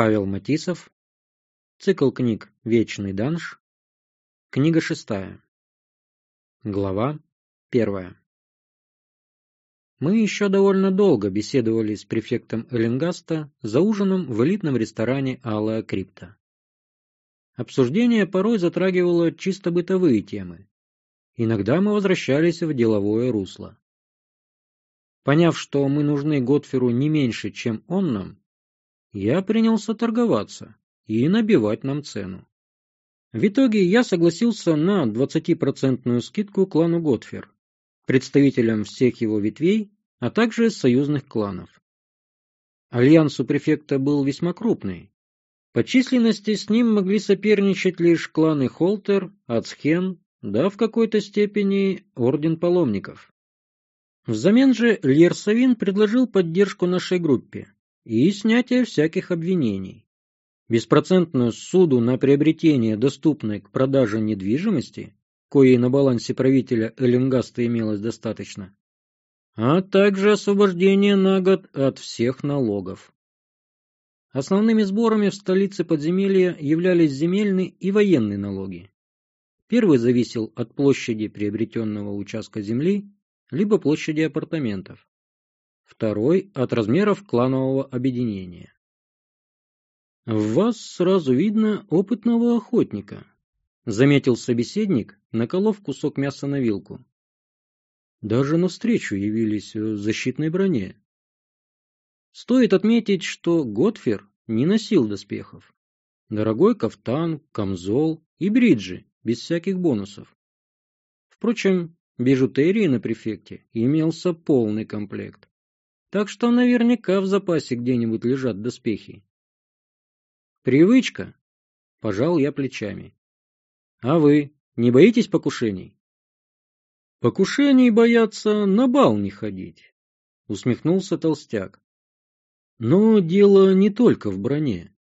Павел Матисов. Цикл книг «Вечный данж». Книга шестая. Глава первая. Мы еще довольно долго беседовали с префектом Эллингаста за ужином в элитном ресторане Алая Крипта. Обсуждение порой затрагивало чисто бытовые темы. Иногда мы возвращались в деловое русло. Поняв, что мы нужны Готферу не меньше, чем он нам, я принялся торговаться и набивать нам цену. В итоге я согласился на 20% скидку клану Готфер, представителям всех его ветвей, а также союзных кланов. Альянс у префекта был весьма крупный. По численности с ним могли соперничать лишь кланы Холтер, Ацхен, да в какой-то степени Орден Паломников. Взамен же Льерсовин предложил поддержку нашей группе и снятие всяких обвинений. Беспроцентную суду на приобретение доступной к продаже недвижимости, коей на балансе правителя Эллингаста имелось достаточно, а также освобождение на год от всех налогов. Основными сборами в столице подземелья являлись земельные и военные налоги. Первый зависел от площади приобретенного участка земли, либо площади апартаментов. Второй – от размеров кланового объединения. «В вас сразу видно опытного охотника», – заметил собеседник, наколов кусок мяса на вилку. Даже навстречу явились в защитной броне. Стоит отметить, что Готфер не носил доспехов. Дорогой кафтан, камзол и бриджи, без всяких бонусов. Впрочем, бижутерии на префекте имелся полный комплект. Так что наверняка в запасе где-нибудь лежат доспехи. Привычка, пожал я плечами. А вы не боитесь покушений? Покушений боятся на бал не ходить, усмехнулся толстяк. Но дело не только в броне.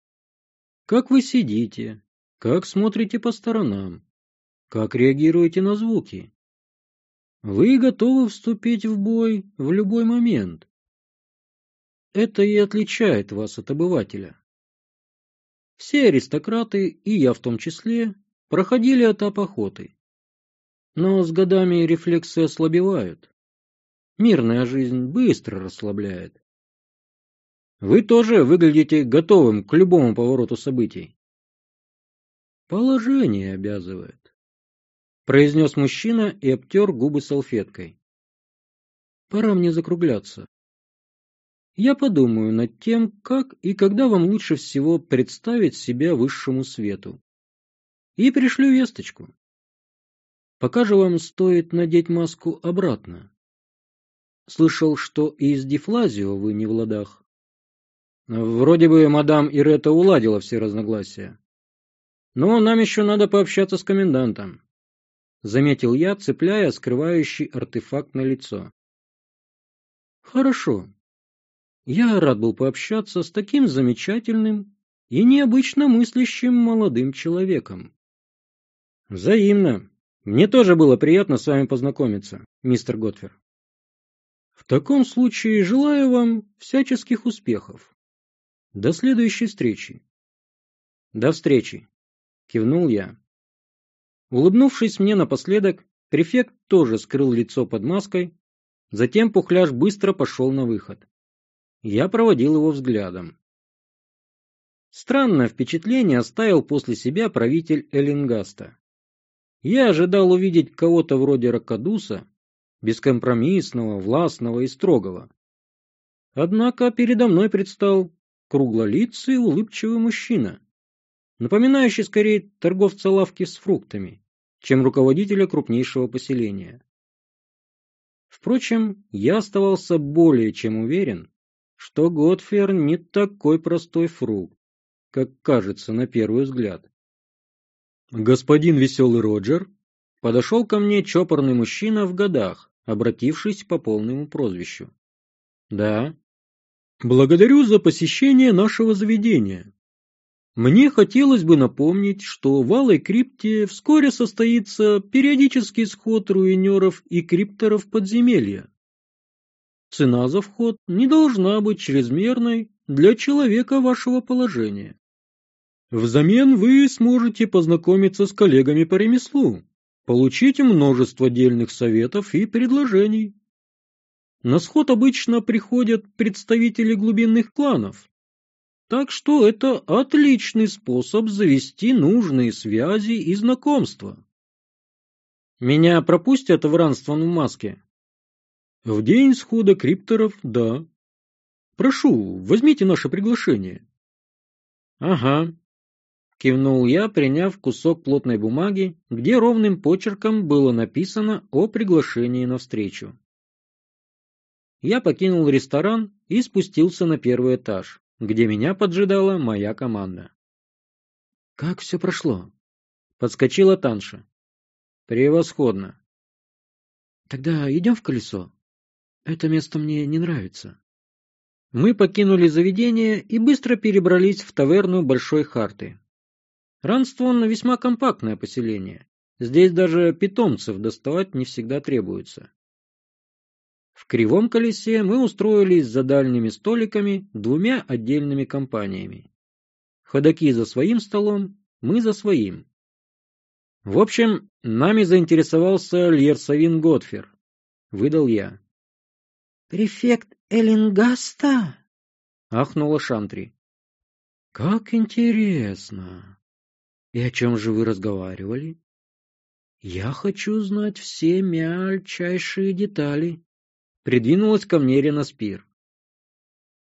Как вы сидите, как смотрите по сторонам, как реагируете на звуки. Вы готовы вступить в бой в любой момент. Это и отличает вас от обывателя. Все аристократы, и я в том числе, проходили этап охоты. Но с годами рефлексы ослабевают. Мирная жизнь быстро расслабляет. Вы тоже выглядите готовым к любому повороту событий. Положение обязывает, произнес мужчина и обтер губы салфеткой. Пора мне закругляться. Я подумаю над тем, как и когда вам лучше всего представить себя высшему свету. И пришлю весточку. Пока же вам стоит надеть маску обратно. Слышал, что и с Дифлазио вы не в ладах. Вроде бы мадам Ирета уладила все разногласия. Но нам еще надо пообщаться с комендантом. Заметил я, цепляя скрывающий артефакт на лицо. Хорошо. Я рад был пообщаться с таким замечательным и необычно мыслящим молодым человеком. Взаимно. Мне тоже было приятно с вами познакомиться, мистер Готфер. В таком случае желаю вам всяческих успехов. До следующей встречи. До встречи кивнул я. Улыбнувшись мне напоследок, префект тоже скрыл лицо под маской, затем Пухляш быстро пошел на выход. Я проводил его взглядом. Странное впечатление оставил после себя правитель Эллингаста. Я ожидал увидеть кого-то вроде Ракадуса, бескомпромиссного, властного и строгого. Однако передо мной предстал круглолицый улыбчивый мужчина, напоминающий скорее торговца лавки с фруктами, чем руководителя крупнейшего поселения. Впрочем, я оставался более чем уверен, что Готфер не такой простой фрукт, как кажется на первый взгляд. Господин веселый Роджер подошел ко мне чопорный мужчина в годах, обратившись по полному прозвищу. Да. Благодарю за посещение нашего заведения. Мне хотелось бы напомнить, что в Алой Крипте вскоре состоится периодический сход руинеров и крипторов подземелья. Цена за вход не должна быть чрезмерной, для человека вашего положения. Взамен вы сможете познакомиться с коллегами по ремеслу, получить множество дельных советов и предложений. На сход обычно приходят представители глубинных кланов, так что это отличный способ завести нужные связи и знакомства. Меня пропустят в ранство в маске? В день схода крипторов – да. Прошу, возьмите наше приглашение. Ага, кивнул я, приняв кусок плотной бумаги, где ровным почерком было написано о приглашении на встречу. Я покинул ресторан и спустился на первый этаж, где меня поджидала моя команда. «Как все прошло?» — подскочила Танша. «Превосходно!» «Тогда идем в колесо. Это место мне не нравится». Мы покинули заведение и быстро перебрались в таверну Большой Харты. Ранствон весьма компактное поселение. Здесь даже питомцев доставать не всегда требуется. В кривом колесе мы устроились за дальними столиками двумя отдельными компаниями. Ходаки за своим столом, мы за своим. В общем, нами заинтересовался Льерсовин Готфер. Выдал я. «Префект Эллингаста?» — ахнула Шантри. «Как интересно! И о чем же вы разговаривали? Я хочу знать все мельчайшие детали. Придвинулась ко мне Рена Спир.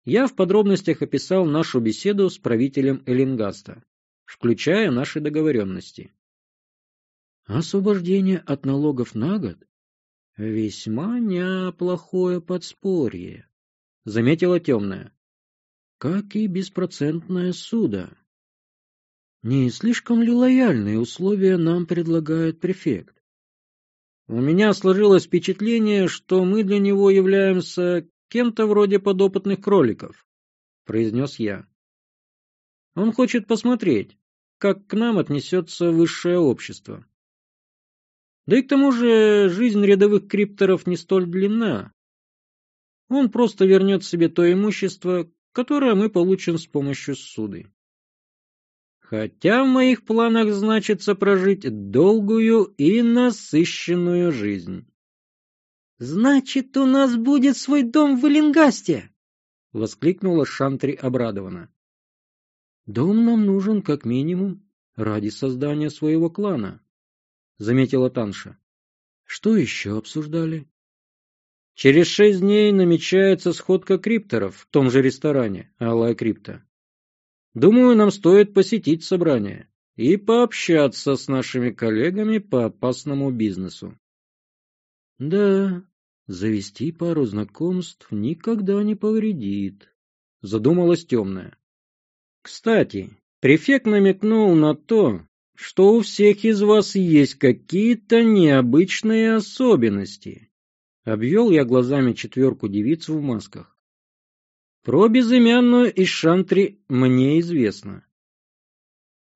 Я в подробностях описал нашу беседу с правителем Эллингаста, включая наши договоренности. Освобождение от налогов на год — весьма неплохое подспорье, — заметила темная. Как и беспроцентное суда. Не слишком ли лояльные условия нам предлагает префект? У меня сложилось впечатление, что мы для него являемся кем-то вроде подопытных кроликов, произнес я. Он хочет посмотреть, как к нам отнесется высшее общество. Да и к тому же жизнь рядовых крипторов не столь длинна. Он просто вернет себе то имущество, которое мы получим с помощью суды. Хотя в моих планах значится прожить долгую и насыщенную жизнь. «Значит, у нас будет свой дом в Эллингасте!» — воскликнула Шантри обрадованно. «Дом нам нужен как минимум ради создания своего клана», — заметила Танша. «Что еще обсуждали?» «Через шесть дней намечается сходка крипторов в том же ресторане, Алая Крипта. Думаю, нам стоит посетить собрание и пообщаться с нашими коллегами по опасному бизнесу. Да, завести пару знакомств никогда не повредит, задумалась темная. Кстати, префект намекнул на то, что у всех из вас есть какие-то необычные особенности. Обвел я глазами четверку девиц в масках. Про безымянную из Шантри мне известно.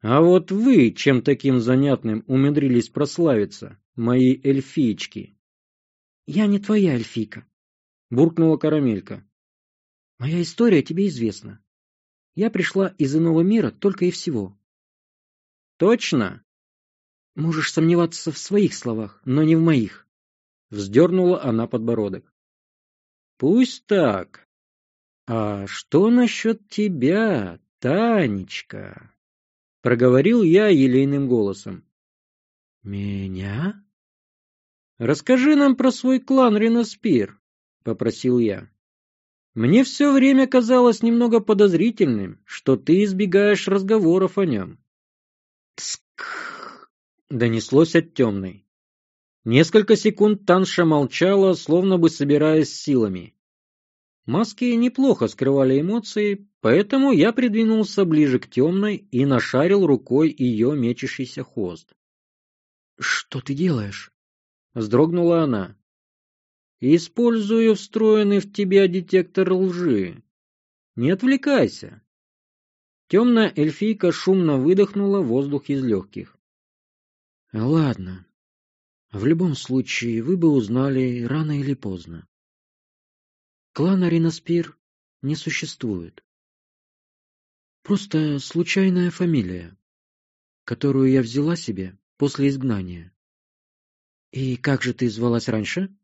А вот вы чем таким занятным умудрились прославиться, мои эльфиечки? Я не твоя эльфийка, буркнула Карамелька. Моя история тебе известна. Я пришла из иного мира только и всего. Точно? Можешь сомневаться в своих словах, но не в моих. Вздернула она подбородок. Пусть так, «А что насчет тебя, Танечка?» — проговорил я елейным голосом. «Меня?» «Расскажи нам про свой клан Реноспир», — попросил я. «Мне все время казалось немного подозрительным, что ты избегаешь разговоров о нем». «Тск!» — донеслось от темной. Несколько секунд Танша молчала, словно бы собираясь силами. Маски неплохо скрывали эмоции, поэтому я придвинулся ближе к темной и нашарил рукой ее мечущийся хвост. — Что ты делаешь? — вздрогнула она. — Использую встроенный в тебя детектор лжи. Не отвлекайся. Темная эльфийка шумно выдохнула воздух из легких. — Ладно. В любом случае, вы бы узнали рано или поздно. Клана Риноспир не существует. Просто случайная фамилия, которую я взяла себе после изгнания. И как же ты звалась раньше?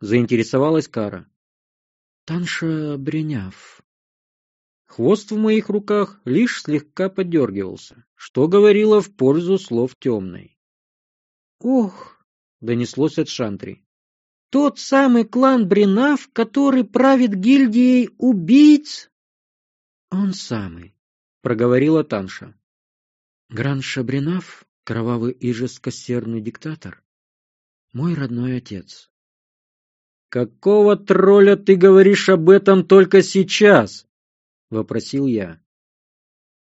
Заинтересовалась Кара. Танша Бреняв. Хвост в моих руках лишь слегка подергивался, что говорило в пользу слов темной. «Ох!» — донеслось от Шантри. «Тот самый клан Бренав, который правит гильдией убийц?» «Он самый», — проговорила Танша. «Гранша Бренав, кровавый и жесткосердный диктатор, мой родной отец». «Какого тролля ты говоришь об этом только сейчас?» Вопросил я.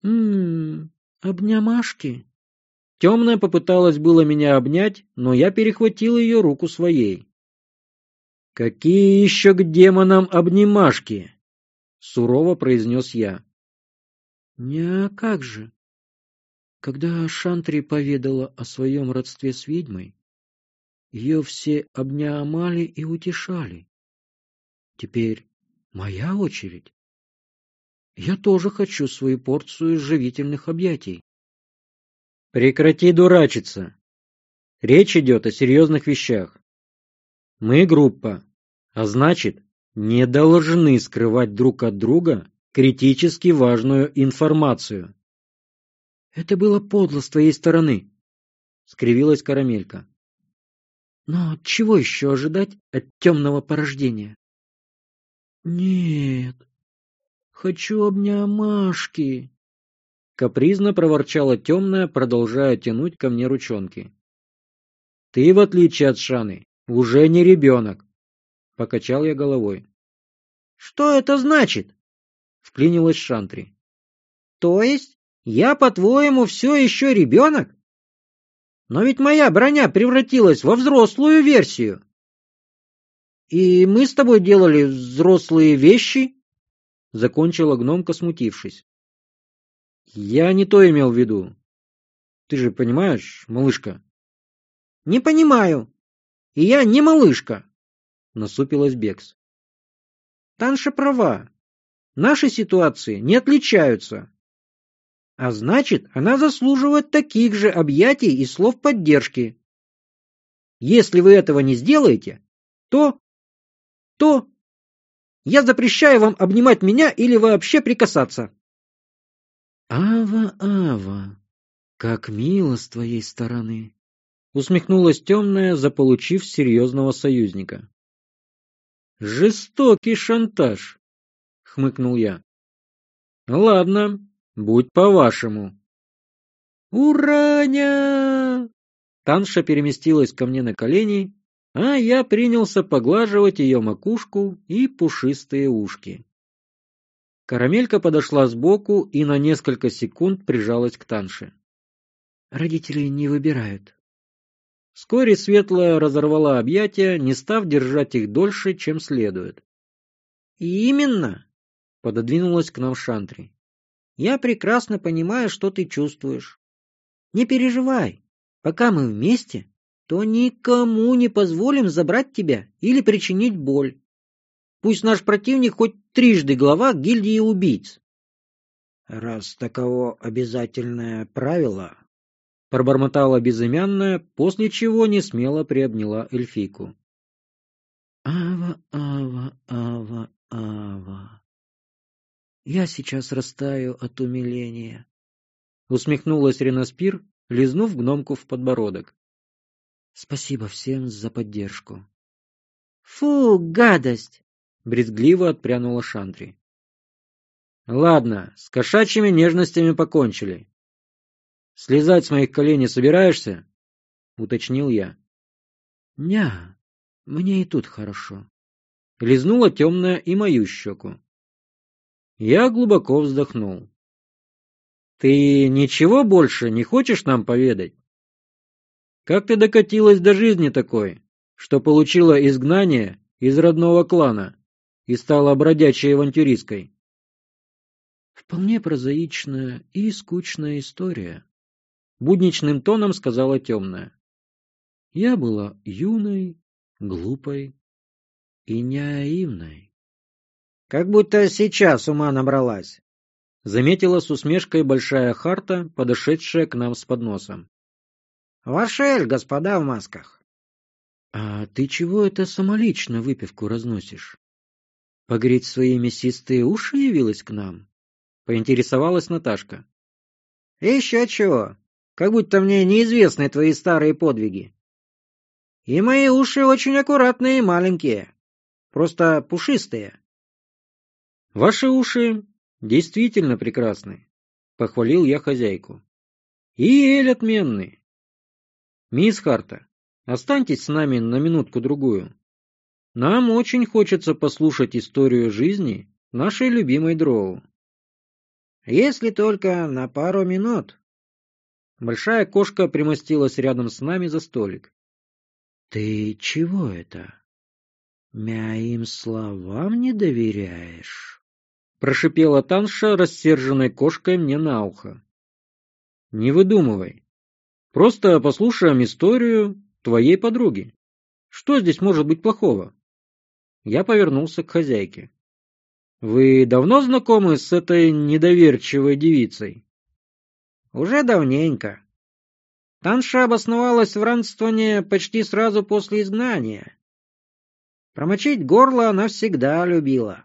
«М-м, обнямашки?» Темная попыталась было меня обнять, но я перехватил ее руку своей. «Какие еще к демонам обнимашки?» — сурово произнес я. «Не, а как же?» Когда Шантри поведала о своем родстве с ведьмой, ее все обнямали и утешали. Теперь моя очередь. Я тоже хочу свою порцию живительных объятий. Прекрати дурачиться. Речь идет о серьезных вещах. Мы группа, а значит, не должны скрывать друг от друга критически важную информацию. Это было подло с твоей стороны, скривилась Карамелька. Но чего еще ожидать от темного порождения? Нет, Хочу обнямашки. Капризно проворчала темная, продолжая тянуть ко мне ручонки. Ты, в отличие от Шаны, уже не ребенок. Покачал я головой. Что это значит? Вклинилась Шантри. То есть я, по-твоему, все еще ребенок? Но ведь моя броня превратилась во взрослую версию. И мы с тобой делали взрослые вещи, — закончила гномка, смутившись. «Я не то имел в виду. Ты же понимаешь, малышка?» «Не понимаю. И я не малышка», — насупилась Бекс. «Танша права. Наши ситуации не отличаются. А значит, она заслуживает таких же объятий и слов поддержки. Если вы этого не сделаете, то... то я запрещаю вам обнимать меня или вообще прикасаться. Ава, Ава, как мило с твоей стороны, усмехнулась темная, заполучив серьезного союзника. Жестокий шантаж, хмыкнул я. Ладно, будь по-вашему. Ураня! Танша переместилась ко мне на колени а я принялся поглаживать ее макушку и пушистые ушки. Карамелька подошла сбоку и на несколько секунд прижалась к Танше. Родители не выбирают. Вскоре Светлая разорвала объятия, не став держать их дольше, чем следует. «Именно!» — пододвинулась к нам Шантри. «Я прекрасно понимаю, что ты чувствуешь. Не переживай, пока мы вместе, то никому не позволим забрать тебя или причинить боль. Пусть наш противник хоть трижды глава гильдии убийц. Раз таково обязательное правило, пробормотала безымянная, после чего не смело приобняла эльфийку. Ава, ава, ава, ава. Я сейчас растаю от умиления. Усмехнулась Реноспир, лизнув гномку в подбородок. Спасибо всем за поддержку. Фу, гадость! Брезгливо отпрянула Шандри. Ладно, с кошачьими нежностями покончили. Слезать с моих коленей собираешься? Уточнил я. Ня, мне и тут хорошо. Лизнула темная и мою щеку. Я глубоко вздохнул. Ты ничего больше не хочешь нам поведать? Как ты докатилась до жизни такой, что получила изгнание из родного клана и стала бродячей авантюристкой? Вполне прозаичная и скучная история, будничным тоном сказала темная. Я была юной, глупой и наивной. Как будто сейчас ума набралась. Заметила с усмешкой большая харта, подошедшая к нам с подносом. Вашель, господа в масках. А ты чего это самолично выпивку разносишь? Погреть свои мясистые уши явилась к нам? Поинтересовалась Наташка. Еще чего. Как будто мне неизвестны твои старые подвиги. И мои уши очень аккуратные и маленькие. Просто пушистые. Ваши уши действительно прекрасны, похвалил я хозяйку. И эль отменный. Мисс Харта, останьтесь с нами на минутку-другую. Нам очень хочется послушать историю жизни нашей любимой Дроу. Если только на пару минут, Большая кошка примостилась рядом с нами за столик. — Ты чего это? Моим словам не доверяешь? — прошипела Танша, рассерженной кошкой мне на ухо. — Не выдумывай. Просто послушаем историю твоей подруги. Что здесь может быть плохого? Я повернулся к хозяйке. — Вы давно знакомы с этой недоверчивой девицей? Уже давненько. Танша обосновалась в Ранствоне почти сразу после изгнания. Промочить горло она всегда любила,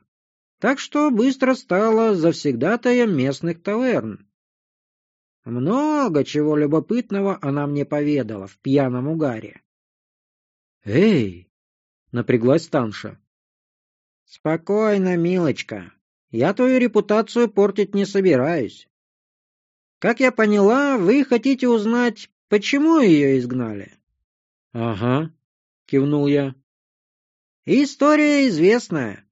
так что быстро стала завсегдатаем местных таверн. Много чего любопытного она мне поведала в пьяном угаре. «Эй!» — напряглась Танша. «Спокойно, милочка. Я твою репутацию портить не собираюсь. Как я поняла, вы хотите узнать, почему ее изгнали? — Ага, — кивнул я. — История известная.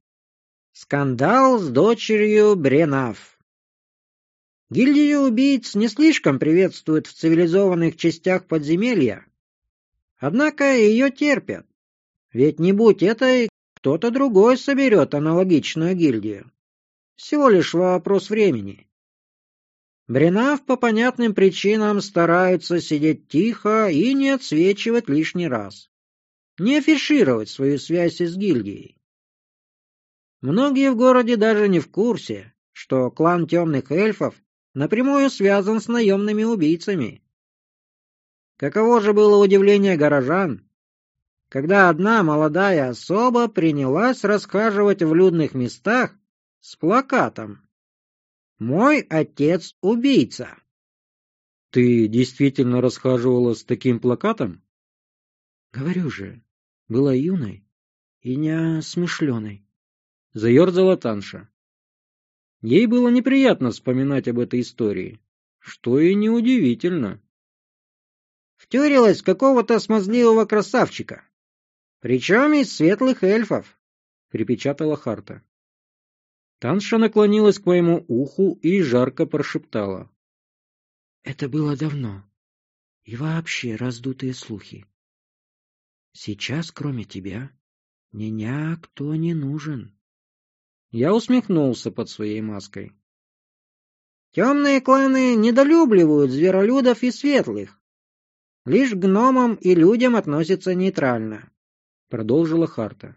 Скандал с дочерью Бренав. Гильдию убийц не слишком приветствуют в цивилизованных частях подземелья. Однако ее терпят. Ведь не будь этой, кто-то другой соберет аналогичную гильдию. Всего лишь вопрос времени. Бренав по понятным причинам стараются сидеть тихо и не отсвечивать лишний раз. Не афишировать свою связь с гильдией. Многие в городе даже не в курсе, что клан темных эльфов напрямую связан с наемными убийцами. Каково же было удивление горожан, когда одна молодая особа принялась расхаживать в людных местах с плакатом мой отец убийца. Ты действительно расхаживала с таким плакатом? Говорю же, была юной и не смышленой. Заерзала Танша. Ей было неприятно вспоминать об этой истории, что и неудивительно. Втюрилась какого-то смазливого красавчика, причем из светлых эльфов, припечатала Харта. Танша наклонилась к моему уху и жарко прошептала. — Это было давно. И вообще раздутые слухи. Сейчас, кроме тебя, мне никто не нужен. Я усмехнулся под своей маской. Темные кланы недолюбливают зверолюдов и светлых. Лишь гномам и людям относятся нейтрально, — продолжила Харта.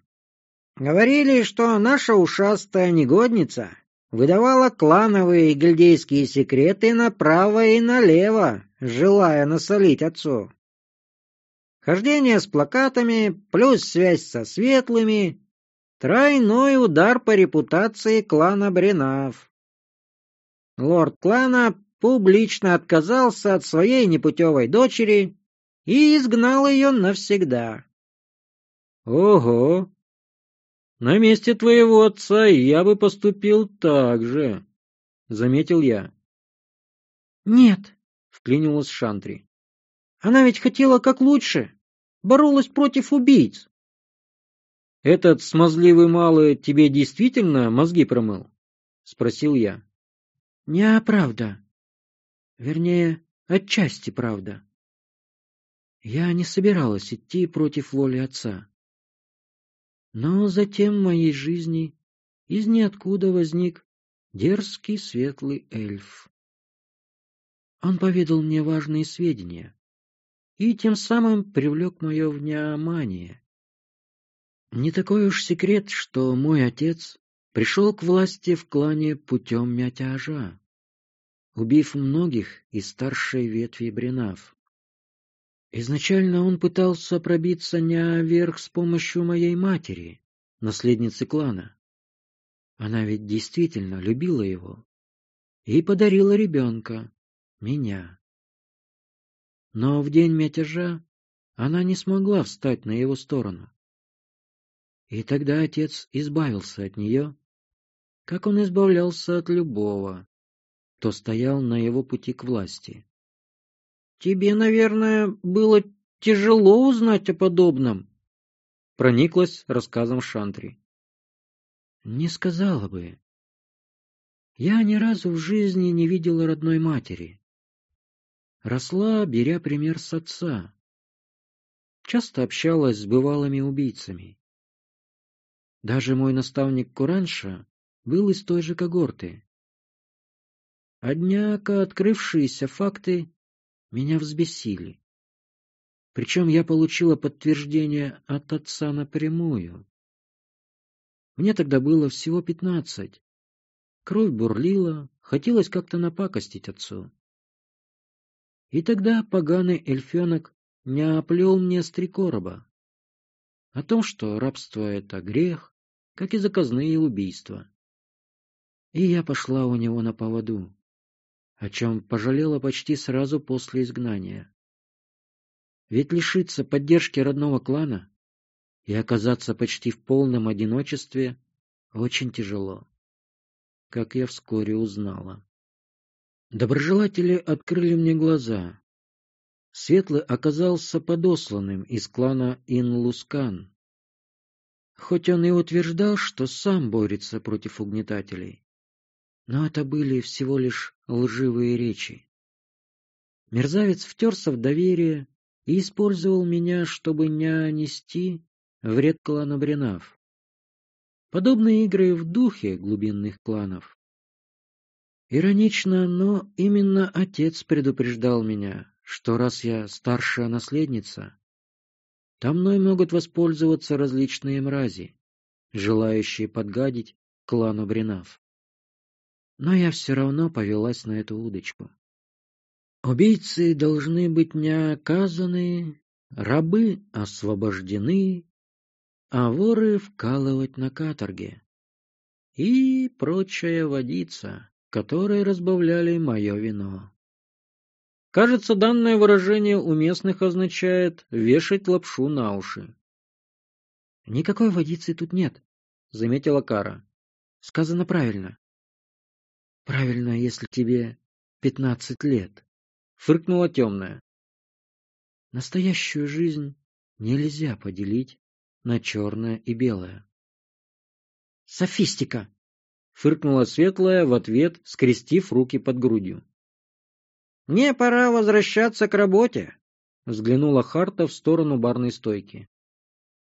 Говорили, что наша ушастая негодница выдавала клановые и гильдейские секреты направо и налево, желая насолить отцу. Хождение с плакатами плюс связь со светлыми — тройной удар по репутации клана Бренав. Лорд клана публично отказался от своей непутевой дочери и изгнал ее навсегда. — Ого! На месте твоего отца я бы поступил так же, — заметил я. — Нет, — вклинилась Шантри. — Она ведь хотела как лучше, боролась против убийц. — Этот смазливый малый тебе действительно мозги промыл? — спросил я. — Не правда. Вернее, отчасти правда. Я не собиралась идти против воли отца. Но затем в моей жизни из ниоткуда возник дерзкий светлый эльф. Он поведал мне важные сведения и тем самым привлек мое внимание. Не такой уж секрет, что мой отец пришел к власти в клане путем мятежа, убив многих из старшей ветви Бренав. Изначально он пытался пробиться наверх с помощью моей матери, наследницы клана. Она ведь действительно любила его и подарила ребенка, меня. Но в день мятежа она не смогла встать на его сторону. И тогда отец избавился от нее, как он избавлялся от любого, кто стоял на его пути к власти. «Тебе, наверное, было тяжело узнать о подобном?» Прониклась рассказом Шантри. «Не сказала бы. Я ни разу в жизни не видела родной матери. Росла, беря пример с отца. Часто общалась с бывалыми убийцами. Даже мой наставник Куранша был из той же когорты. Однако открывшиеся факты меня взбесили. Причем я получила подтверждение от отца напрямую. Мне тогда было всего пятнадцать. Кровь бурлила, хотелось как-то напакостить отцу. И тогда поганый эльфенок не оплел мне с три короба. О том, что рабство — это грех, как и заказные убийства. И я пошла у него на поводу, о чем пожалела почти сразу после изгнания. Ведь лишиться поддержки родного клана и оказаться почти в полном одиночестве очень тяжело, как я вскоре узнала. Доброжелатели открыли мне глаза. Светлый оказался подосланным из клана Инлускан. Хоть он и утверждал, что сам борется против угнетателей, но это были всего лишь лживые речи. Мерзавец втерся в доверие и использовал меня, чтобы не нести вред клану Бренав. Подобные игры в духе глубинных кланов. Иронично, но именно отец предупреждал меня, что раз я старшая наследница, то мной могут воспользоваться различные мрази, желающие подгадить клану Бринав. Но я все равно повелась на эту удочку. Убийцы должны быть не оказаны, рабы освобождены, а воры вкалывать на каторге. И прочая водица, которой разбавляли мое вино. Кажется, данное выражение у местных означает «вешать лапшу на уши». «Никакой водицы тут нет», — заметила Кара. «Сказано правильно». «Правильно, если тебе пятнадцать лет», — фыркнула темная. «Настоящую жизнь нельзя поделить на черное и белое». «Софистика!» фыркнула светлая в ответ, скрестив руки под грудью. Мне пора возвращаться к работе, взглянула Харта в сторону барной стойки.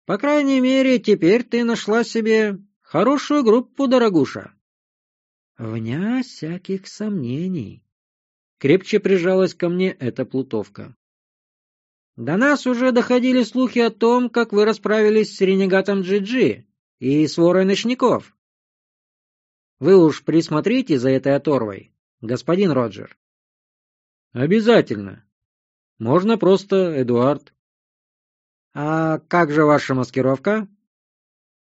По крайней мере, теперь ты нашла себе хорошую группу, дорогуша. Вня всяких сомнений. Крепче прижалась ко мне эта плутовка. До нас уже доходили слухи о том, как вы расправились с ренегатом Джиджи и сворой ночников. Вы уж присмотрите за этой оторвой, господин Роджер. Обязательно. Можно просто Эдуард. А как же ваша маскировка?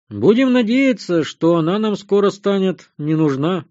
Будем надеяться, что она нам скоро станет не нужна.